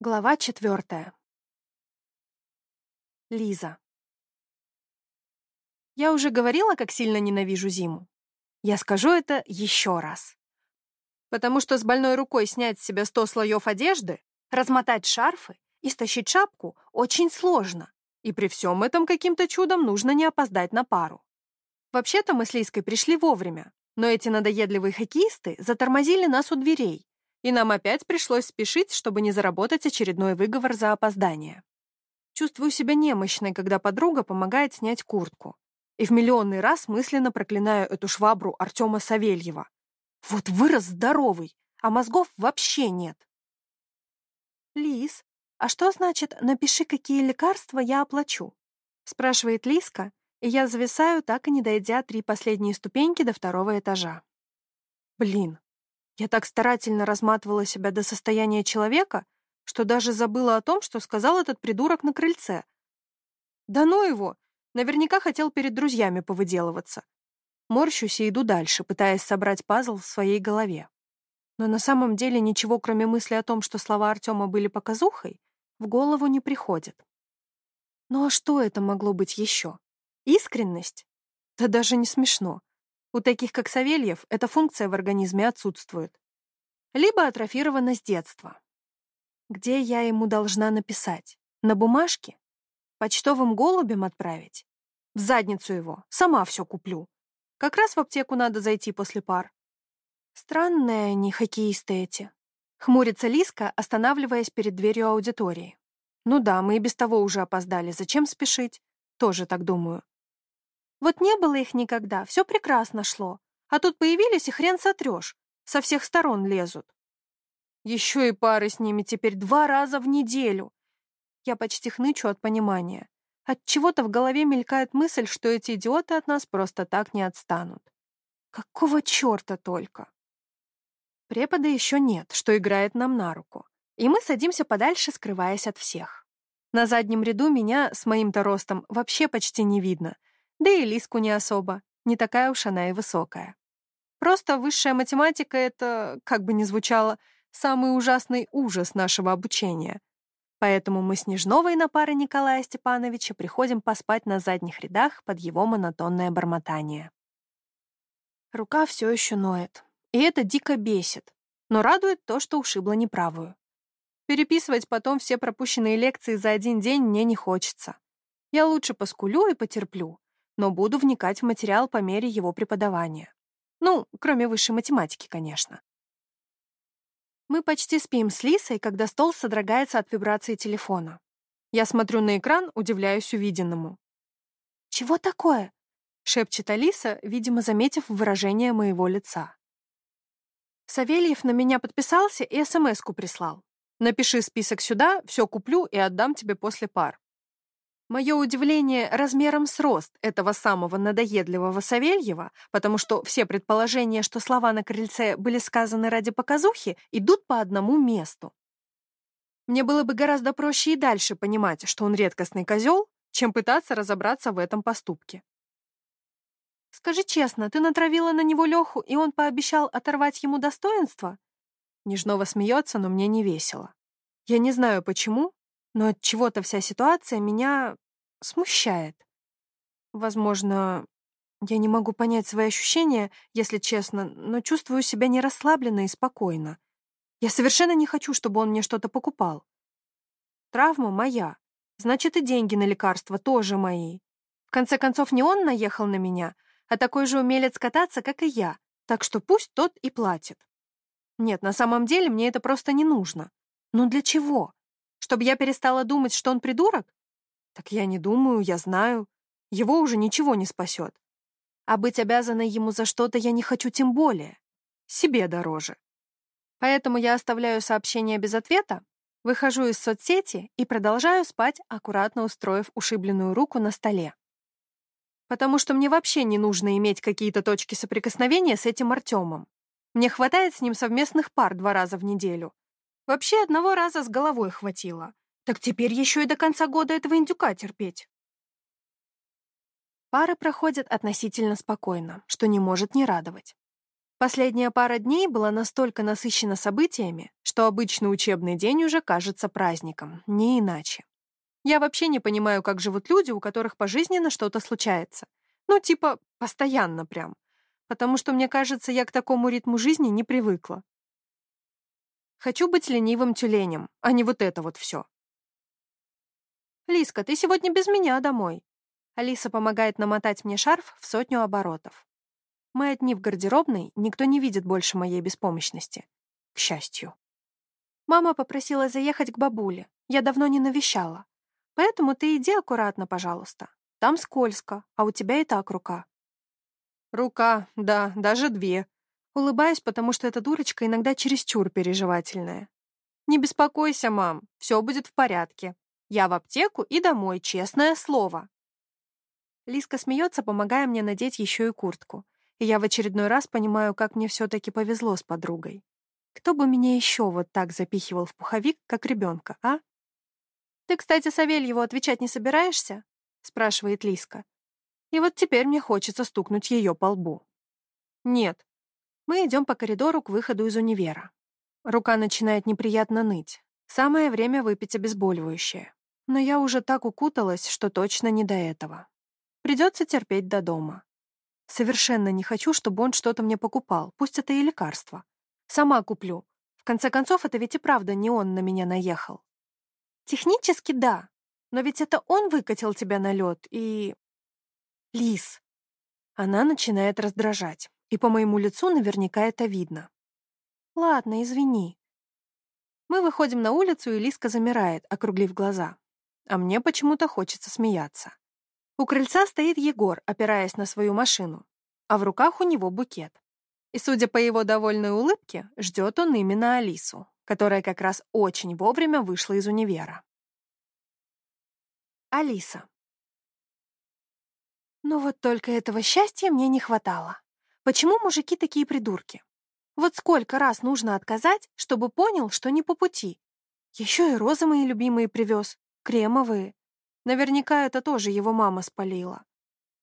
Глава четвертая. Лиза. Я уже говорила, как сильно ненавижу зиму. Я скажу это еще раз. Потому что с больной рукой снять с себя сто слоев одежды, размотать шарфы и стащить шапку очень сложно. И при всем этом каким-то чудом нужно не опоздать на пару. Вообще-то мы с Лизкой пришли вовремя, но эти надоедливые хоккеисты затормозили нас у дверей, и нам опять пришлось спешить, чтобы не заработать очередной выговор за опоздание. Чувствую себя немощной, когда подруга помогает снять куртку. И в миллионный раз мысленно проклинаю эту швабру Артема Савельева. Вот вырос здоровый, а мозгов вообще нет. «Лиз, а что значит «напиши, какие лекарства я оплачу»?» спрашивает Лиска, и я зависаю, так и не дойдя три последние ступеньки до второго этажа. Блин, я так старательно разматывала себя до состояния человека, что даже забыла о том, что сказал этот придурок на крыльце. Да ну его! Наверняка хотел перед друзьями повыделываться. Морщусь и иду дальше, пытаясь собрать пазл в своей голове. Но на самом деле ничего, кроме мысли о том, что слова Артема были показухой, в голову не приходит. Ну а что это могло быть еще? Искренность? Да даже не смешно. У таких, как Савельев, эта функция в организме отсутствует. Либо атрофирована с детства. Где я ему должна написать? На бумажке? Почтовым голубем отправить? В задницу его. Сама все куплю. Как раз в аптеку надо зайти после пар. Странные они, хоккеисты эти. Хмурится Лиска, останавливаясь перед дверью аудитории. Ну да, мы и без того уже опоздали. Зачем спешить? Тоже так думаю. Вот не было их никогда, все прекрасно шло. А тут появились, и хрен сотрешь. Со всех сторон лезут. Еще и пары с ними теперь два раза в неделю. Я почти хнычу от понимания. От чего-то в голове мелькает мысль, что эти идиоты от нас просто так не отстанут. Какого черта только? Препода еще нет, что играет нам на руку. И мы садимся подальше, скрываясь от всех. На заднем ряду меня с моим-то ростом вообще почти не видно — да и Лиску не особо, не такая уж она и высокая. Просто высшая математика — это, как бы ни звучало, самый ужасный ужас нашего обучения. Поэтому мы с Нежновой на пары Николая Степановича приходим поспать на задних рядах под его монотонное бормотание. Рука все еще ноет, и это дико бесит, но радует то, что ушибла неправую. Переписывать потом все пропущенные лекции за один день мне не хочется. Я лучше поскулю и потерплю, но буду вникать в материал по мере его преподавания. Ну, кроме высшей математики, конечно. Мы почти спим с Лисой, когда стол содрогается от вибрации телефона. Я смотрю на экран, удивляюсь увиденному. «Чего такое?» — шепчет Алиса, видимо, заметив выражение моего лица. Савельев на меня подписался и СМС-ку прислал. «Напиши список сюда, все куплю и отдам тебе после пар». Мое удивление размером с рост этого самого надоедливого Савельева, потому что все предположения, что слова на крыльце были сказаны ради показухи, идут по одному месту. Мне было бы гораздо проще и дальше понимать, что он редкостный козел, чем пытаться разобраться в этом поступке. «Скажи честно, ты натравила на него Леху, и он пообещал оторвать ему достоинство?» Нежнова смеется, но мне не весело. Я не знаю почему, но от чего-то вся ситуация меня смущает. Возможно, я не могу понять свои ощущения, если честно, но чувствую себя не расслабленно и спокойно. Я совершенно не хочу, чтобы он мне что-то покупал. Травма моя, значит, и деньги на лекарства тоже мои. В конце концов, не он наехал на меня, а такой же умелец кататься, как и я, так что пусть тот и платит. Нет, на самом деле мне это просто не нужно. Но для чего? Чтобы я перестала думать, что он придурок? Так я не думаю, я знаю. Его уже ничего не спасет. А быть обязанной ему за что-то я не хочу тем более. Себе дороже. Поэтому я оставляю сообщение без ответа, выхожу из соцсети и продолжаю спать, аккуратно устроив ушибленную руку на столе. Потому что мне вообще не нужно иметь какие-то точки соприкосновения с этим Артемом. Мне хватает с ним совместных пар два раза в неделю, Вообще одного раза с головой хватило. Так теперь еще и до конца года этого индюка терпеть. Пары проходят относительно спокойно, что не может не радовать. Последняя пара дней была настолько насыщена событиями, что обычный учебный день уже кажется праздником, не иначе. Я вообще не понимаю, как живут люди, у которых пожизненно что-то случается. Ну, типа, постоянно прям. Потому что, мне кажется, я к такому ритму жизни не привыкла. Хочу быть ленивым тюленем, а не вот это вот все. «Лиска, ты сегодня без меня домой». Алиса помогает намотать мне шарф в сотню оборотов. Мы одни в гардеробной, никто не видит больше моей беспомощности. К счастью. Мама попросила заехать к бабуле. Я давно не навещала. Поэтому ты иди аккуратно, пожалуйста. Там скользко, а у тебя и так рука. Рука, да, даже две. Улыбаюсь, потому что эта дурочка иногда чересчур переживательная. Не беспокойся, мам, все будет в порядке. Я в аптеку и домой, честное слово. Лиска смеется, помогая мне надеть еще и куртку. И я в очередной раз понимаю, как мне все-таки повезло с подругой. Кто бы меня еще вот так запихивал в пуховик, как ребенка, а? «Ты, кстати, Савельеву отвечать не собираешься?» — спрашивает Лиска. И вот теперь мне хочется стукнуть ее по лбу. Нет. Мы идем по коридору к выходу из универа. Рука начинает неприятно ныть. Самое время выпить обезболивающее. Но я уже так укуталась, что точно не до этого. Придется терпеть до дома. Совершенно не хочу, чтобы он что-то мне покупал, пусть это и лекарство. Сама куплю. В конце концов, это ведь и правда не он на меня наехал. Технически да, но ведь это он выкатил тебя на лед и... Лис. Она начинает раздражать, и по моему лицу наверняка это видно. Ладно, извини. Мы выходим на улицу, и Лиска замирает, округлив глаза. А мне почему-то хочется смеяться. У крыльца стоит Егор, опираясь на свою машину, а в руках у него букет. И, судя по его довольной улыбке, ждет он именно Алису, которая как раз очень вовремя вышла из универа. Алиса. Ну вот только этого счастья мне не хватало. Почему мужики такие придурки? Вот сколько раз нужно отказать, чтобы понял, что не по пути. Еще и розы мои любимые привез, кремовые. Наверняка это тоже его мама спалила.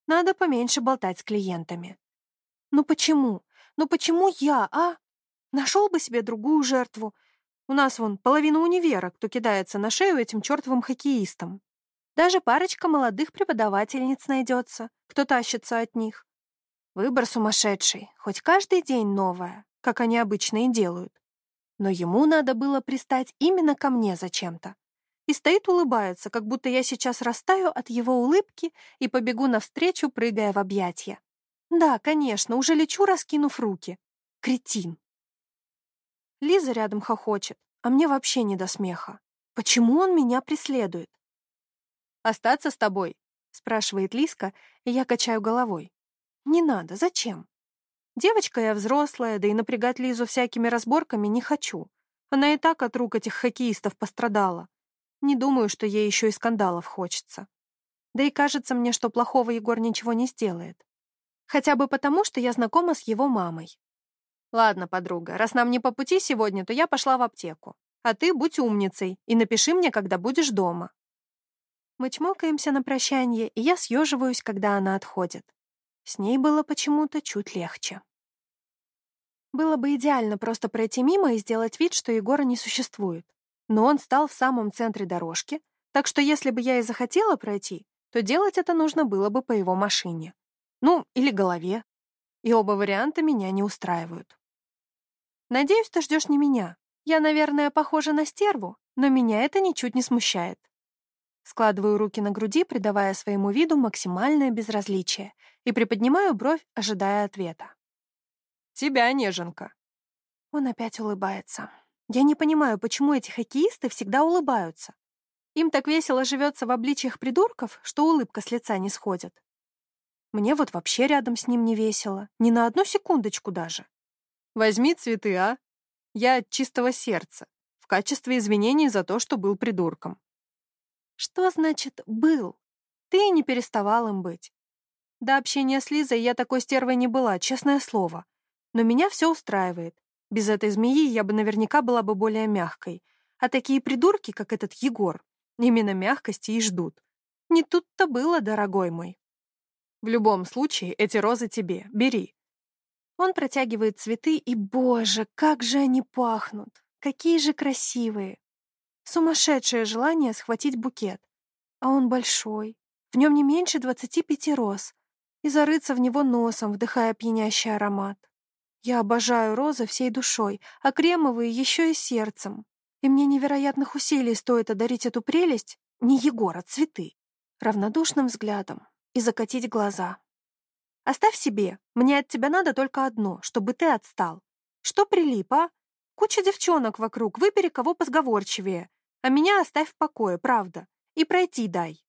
Надо поменьше болтать с клиентами. Ну почему? Ну почему я, а? Нашел бы себе другую жертву. У нас вон половина универа, кто кидается на шею этим чертовым хоккеистам. Даже парочка молодых преподавательниц найдется, кто тащится от них. Выбор сумасшедший, хоть каждый день новое, как они обычно и делают. Но ему надо было пристать именно ко мне зачем-то и стоит улыбается, как будто я сейчас растаю от его улыбки и побегу навстречу, прыгая в объятия. Да, конечно, уже лечу, раскинув руки. Кретин. Лиза рядом хохочет, а мне вообще не до смеха. Почему он меня преследует? «Остаться с тобой?» — спрашивает Лиска, и я качаю головой. «Не надо, зачем?» Девочка я взрослая, да и напрягать Лизу всякими разборками не хочу. Она и так от рук этих хоккеистов пострадала. Не думаю, что ей еще и скандалов хочется. Да и кажется мне, что плохого Егор ничего не сделает. Хотя бы потому, что я знакома с его мамой. Ладно, подруга, раз нам не по пути сегодня, то я пошла в аптеку. А ты будь умницей и напиши мне, когда будешь дома. Мы чмокаемся на прощание, и я съеживаюсь, когда она отходит. С ней было почему-то чуть легче. Было бы идеально просто пройти мимо и сделать вид, что Егора не существует. Но он стал в самом центре дорожки, так что если бы я и захотела пройти, то делать это нужно было бы по его машине. Ну, или голове. И оба варианта меня не устраивают. Надеюсь, ты ждешь не меня. Я, наверное, похожа на стерву, но меня это ничуть не смущает. Складываю руки на груди, придавая своему виду максимальное безразличие, и приподнимаю бровь, ожидая ответа. «Тебя, неженка!» Он опять улыбается. Я не понимаю, почему эти хоккеисты всегда улыбаются. Им так весело живется в обличьях придурков, что улыбка с лица не сходит. Мне вот вообще рядом с ним не весело, ни на одну секундочку даже. Возьми цветы, а? Я от чистого сердца, в качестве извинений за то, что был придурком. Что значит «был»? Ты не переставал им быть. До общения с Лизой я такой стервой не была, честное слово. Но меня все устраивает. Без этой змеи я бы наверняка была бы более мягкой. А такие придурки, как этот Егор, именно мягкости и ждут. Не тут-то было, дорогой мой. В любом случае, эти розы тебе, бери. Он протягивает цветы, и, боже, как же они пахнут! Какие же красивые! Сумасшедшее желание схватить букет. А он большой, в нем не меньше двадцати пяти роз, и зарыться в него носом, вдыхая пьянящий аромат. Я обожаю розы всей душой, а кремовые еще и сердцем. И мне невероятных усилий стоит одарить эту прелесть, не Егора, цветы, равнодушным взглядом и закатить глаза. Оставь себе, мне от тебя надо только одно, чтобы ты отстал. Что прилип, а? Куча девчонок вокруг, выбери кого позговорчивее, а меня оставь в покое, правда, и пройти дай.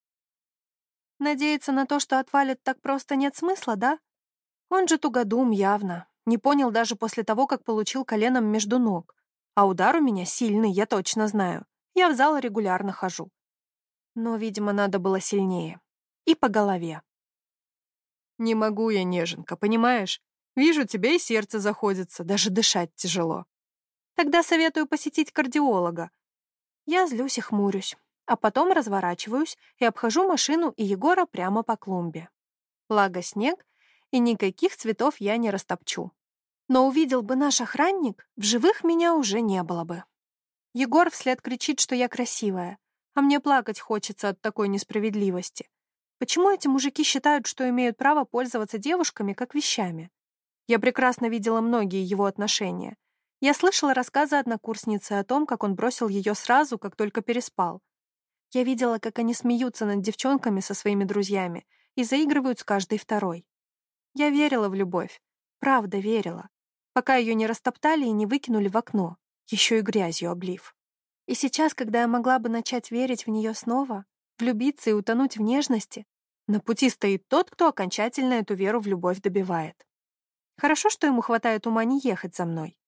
Надеяться на то, что отвалит так просто нет смысла, да? Он же тугодум явно. Не понял даже после того, как получил коленом между ног. А удар у меня сильный, я точно знаю. Я в зал регулярно хожу. Но, видимо, надо было сильнее. И по голове. Не могу я, неженка, понимаешь? Вижу, тебе и сердце заходится, даже дышать тяжело. Тогда советую посетить кардиолога. Я злюсь и хмурюсь а потом разворачиваюсь и обхожу машину и Егора прямо по клумбе. Благо снег, и никаких цветов я не растопчу. Но увидел бы наш охранник, в живых меня уже не было бы. Егор вслед кричит, что я красивая, а мне плакать хочется от такой несправедливости. Почему эти мужики считают, что имеют право пользоваться девушками как вещами? Я прекрасно видела многие его отношения. Я слышала рассказы однокурсницы о том, как он бросил ее сразу, как только переспал, я видела, как они смеются над девчонками со своими друзьями и заигрывают с каждой второй. Я верила в любовь, правда верила, пока ее не растоптали и не выкинули в окно, еще и грязью облив. И сейчас, когда я могла бы начать верить в нее снова, влюбиться и утонуть в нежности, на пути стоит тот, кто окончательно эту веру в любовь добивает. Хорошо, что ему хватает ума не ехать за мной.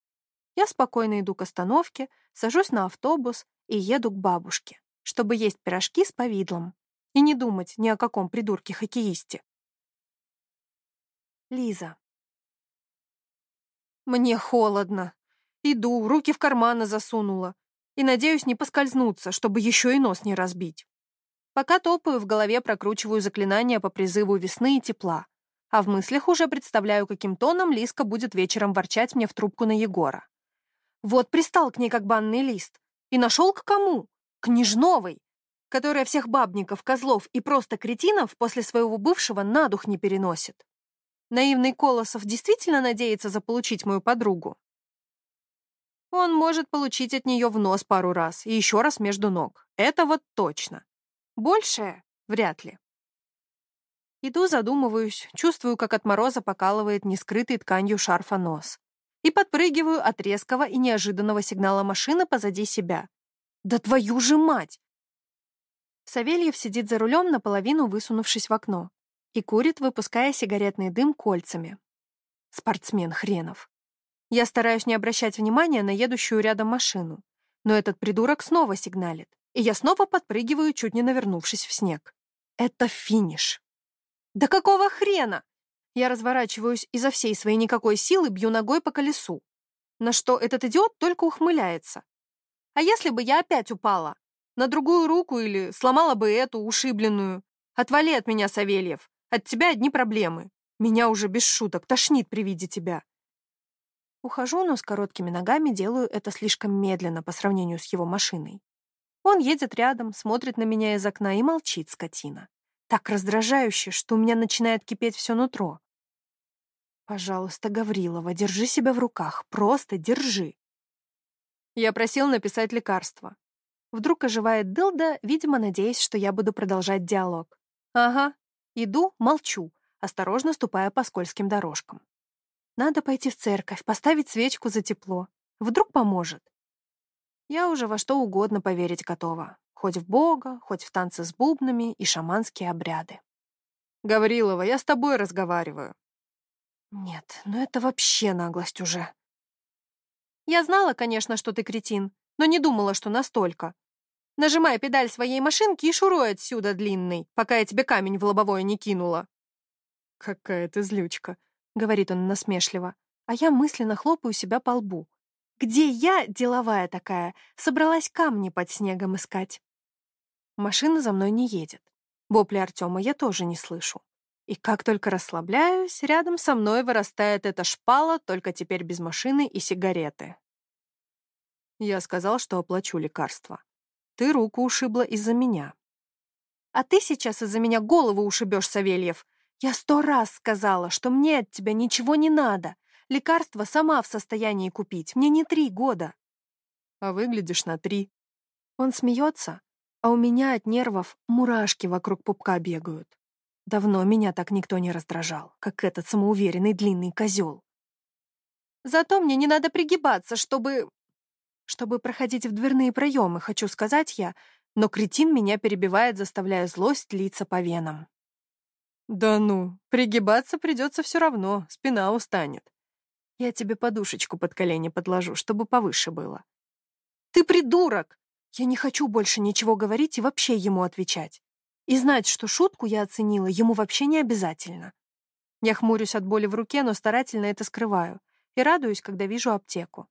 Я спокойно иду к остановке, сажусь на автобус и еду к бабушке чтобы есть пирожки с повидлом и не думать ни о каком придурке-хоккеисте. Лиза. Мне холодно. Иду, руки в карманы засунула. И надеюсь не поскользнуться, чтобы еще и нос не разбить. Пока топаю, в голове прокручиваю заклинания по призыву весны и тепла. А в мыслях уже представляю, каким тоном Лиска будет вечером ворчать мне в трубку на Егора. Вот пристал к ней как банный лист. И нашел к кому? Княжновой, которая всех бабников, козлов и просто кретинов после своего бывшего на дух не переносит. Наивный Колосов действительно надеется заполучить мою подругу? Он может получить от нее в нос пару раз и еще раз между ног. Это вот точно. Большее — вряд ли. Иду, задумываюсь, чувствую, как от мороза покалывает нескрытый тканью шарфа нос. И подпрыгиваю от резкого и неожиданного сигнала машины позади себя. Да твою же мать! Савельев сидит за рулем, наполовину высунувшись в окно, и курит, выпуская сигаретный дым кольцами. Спортсмен хренов. Я стараюсь не обращать внимания на едущую рядом машину, но этот придурок снова сигналит, и я снова подпрыгиваю, чуть не навернувшись в снег. Это финиш. Да какого хрена? Я разворачиваюсь изо всей своей никакой силы, бью ногой по колесу. На что этот идиот только ухмыляется, а если бы я опять упала? На другую руку или сломала бы эту, ушибленную? Отвали от меня, Савельев. От тебя одни проблемы. Меня уже без шуток тошнит при виде тебя. Ухожу, но с короткими ногами делаю это слишком медленно по сравнению с его машиной. Он едет рядом, смотрит на меня из окна и молчит, скотина. Так раздражающе, что у меня начинает кипеть все нутро. Пожалуйста, Гаврилова, держи себя в руках, просто держи. Я просил написать лекарство. Вдруг оживает Дылда, видимо, надеясь, что я буду продолжать диалог. Ага. Иду, молчу, осторожно ступая по скользким дорожкам. Надо пойти в церковь, поставить свечку за тепло. Вдруг поможет. Я уже во что угодно поверить готова. Хоть в Бога, хоть в танцы с бубнами и шаманские обряды. Гаврилова, я с тобой разговариваю. Нет, ну это вообще наглость уже. Я знала, конечно, что ты кретин, но не думала, что настолько. Нажимай педаль своей машинки и шуруй отсюда, длинный, пока я тебе камень в лобовое не кинула. Какая ты злючка, — говорит он насмешливо, а я мысленно хлопаю себя по лбу. Где я, деловая такая, собралась камни под снегом искать? Машина за мной не едет. Вопли Артема я тоже не слышу. И как только расслабляюсь, рядом со мной вырастает эта шпала, только теперь без машины и сигареты. Я сказал, что оплачу лекарство. Ты руку ушибла из-за меня. А ты сейчас из-за меня голову ушибешь, Савельев. Я сто раз сказала, что мне от тебя ничего не надо. Лекарство сама в состоянии купить. Мне не три года. А выглядишь на три. Он смеется, а у меня от нервов мурашки вокруг пупка бегают. Давно меня так никто не раздражал, как этот самоуверенный длинный козел. Зато мне не надо пригибаться, чтобы... Чтобы проходить в дверные проемы, хочу сказать я, но кретин меня перебивает, заставляя злость литься по венам. Да ну, пригибаться придется все равно, спина устанет. Я тебе подушечку под колени подложу, чтобы повыше было. Ты придурок! Я не хочу больше ничего говорить и вообще ему отвечать. И знать, что шутку я оценила, ему вообще не обязательно. Я хмурюсь от боли в руке, но старательно это скрываю и радуюсь, когда вижу аптеку.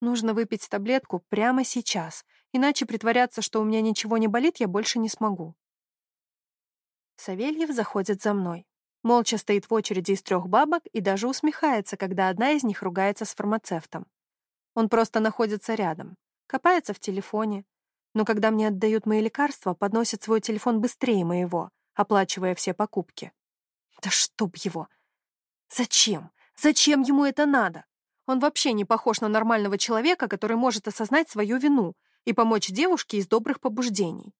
Нужно выпить таблетку прямо сейчас, иначе притворяться, что у меня ничего не болит, я больше не смогу. Савельев заходит за мной. Молча стоит в очереди из трех бабок и даже усмехается, когда одна из них ругается с фармацевтом. Он просто находится рядом, копается в телефоне, но когда мне отдают мои лекарства, подносит свой телефон быстрее моего, оплачивая все покупки. Да чтоб его! Зачем? Зачем ему это надо? Он вообще не похож на нормального человека, который может осознать свою вину и помочь девушке из добрых побуждений.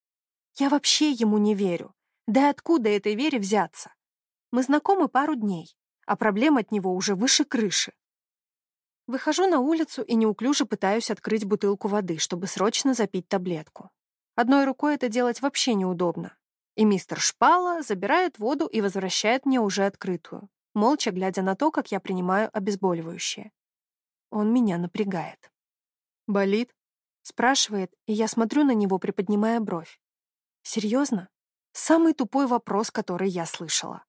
Я вообще ему не верю. Да откуда этой вере взяться? Мы знакомы пару дней, а проблем от него уже выше крыши. Выхожу на улицу и неуклюже пытаюсь открыть бутылку воды, чтобы срочно запить таблетку. Одной рукой это делать вообще неудобно. И мистер Шпала забирает воду и возвращает мне уже открытую, молча глядя на то, как я принимаю обезболивающее. Он меня напрягает. «Болит?» — спрашивает, и я смотрю на него, приподнимая бровь. «Серьезно? Самый тупой вопрос, который я слышала».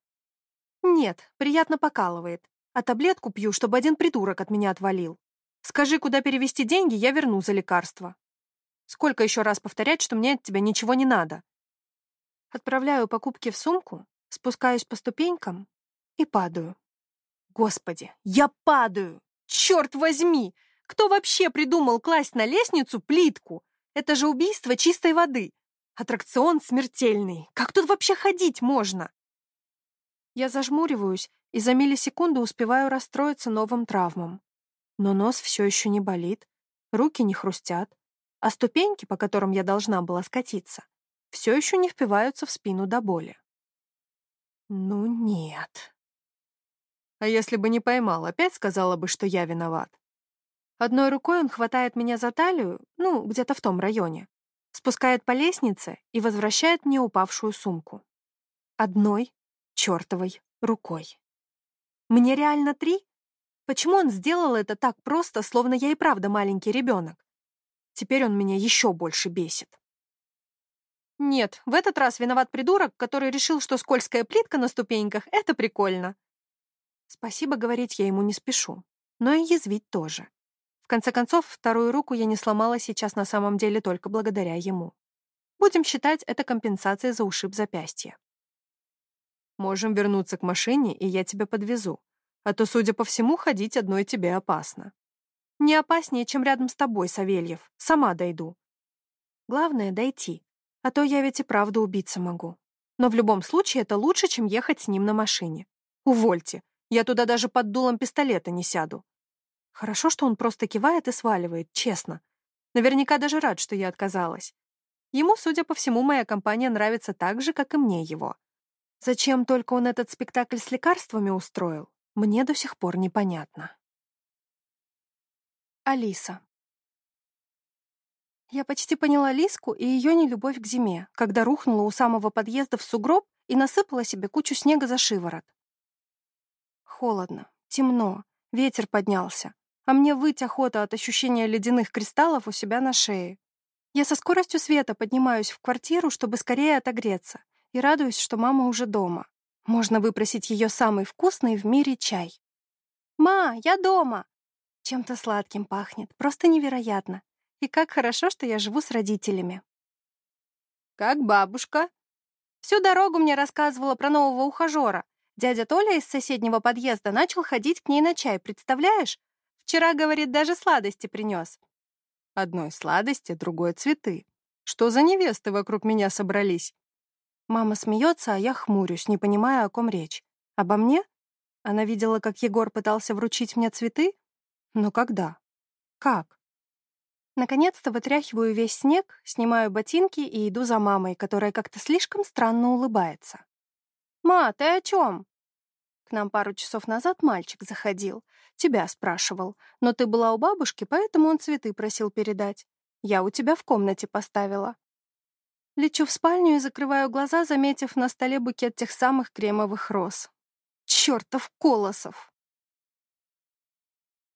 «Нет, приятно покалывает а таблетку пью, чтобы один придурок от меня отвалил. Скажи, куда перевести деньги, я верну за лекарство. Сколько еще раз повторять, что мне от тебя ничего не надо? Отправляю покупки в сумку, спускаюсь по ступенькам и падаю. Господи, я падаю! Черт возьми! Кто вообще придумал класть на лестницу плитку? Это же убийство чистой воды. Аттракцион смертельный. Как тут вообще ходить можно? Я зажмуриваюсь и за миллисекунду успеваю расстроиться новым травмам. Но нос все еще не болит, руки не хрустят, а ступеньки, по которым я должна была скатиться, все еще не впиваются в спину до боли. Ну нет. А если бы не поймал, опять сказала бы, что я виноват. Одной рукой он хватает меня за талию, ну, где-то в том районе, спускает по лестнице и возвращает мне упавшую сумку. Одной чертовой рукой. Мне реально три? Почему он сделал это так просто, словно я и правда маленький ребенок? Теперь он меня еще больше бесит. Нет, в этот раз виноват придурок, который решил, что скользкая плитка на ступеньках — это прикольно. Спасибо говорить я ему не спешу, но и язвить тоже. В конце концов, вторую руку я не сломала сейчас на самом деле только благодаря ему. Будем считать это компенсацией за ушиб запястья. Можем вернуться к машине, и я тебя подвезу. А то, судя по всему, ходить одной тебе опасно. Не опаснее, чем рядом с тобой, Савельев. Сама дойду. Главное — дойти. А то я ведь и правда убиться могу. Но в любом случае это лучше, чем ехать с ним на машине. Увольте. Я туда даже под дулом пистолета не сяду. Хорошо, что он просто кивает и сваливает, честно. Наверняка даже рад, что я отказалась. Ему, судя по всему, моя компания нравится так же, как и мне его. Зачем только он этот спектакль с лекарствами устроил, мне до сих пор непонятно. Алиса. Я почти поняла Лиску и ее нелюбовь к зиме, когда рухнула у самого подъезда в сугроб и насыпала себе кучу снега за шиворот. Холодно, темно, ветер поднялся, а мне выть охота от ощущения ледяных кристаллов у себя на шее. Я со скоростью света поднимаюсь в квартиру, чтобы скорее отогреться, и радуюсь, что мама уже дома. Можно выпросить ее самый вкусный в мире чай. «Ма, я дома!» Чем-то сладким пахнет, просто невероятно. И как хорошо, что я живу с родителями. «Как бабушка?» Всю дорогу мне рассказывала про нового ухажера. Дядя Толя из соседнего подъезда начал ходить к ней на чай, представляешь? Вчера, говорит, даже сладости принес. Одной сладости, другой цветы. Что за невесты вокруг меня собрались? Мама смеется, а я хмурюсь, не понимая, о ком речь. Обо мне? Она видела, как Егор пытался вручить мне цветы? Но когда? Как? Наконец-то вытряхиваю весь снег, снимаю ботинки и иду за мамой, которая как-то слишком странно улыбается. «Ма, ты о чем?» К нам пару часов назад мальчик заходил. Тебя спрашивал. Но ты была у бабушки, поэтому он цветы просил передать. Я у тебя в комнате поставила. Лечу в спальню и закрываю глаза, заметив на столе букет тех самых кремовых роз. Чёртов Колосов!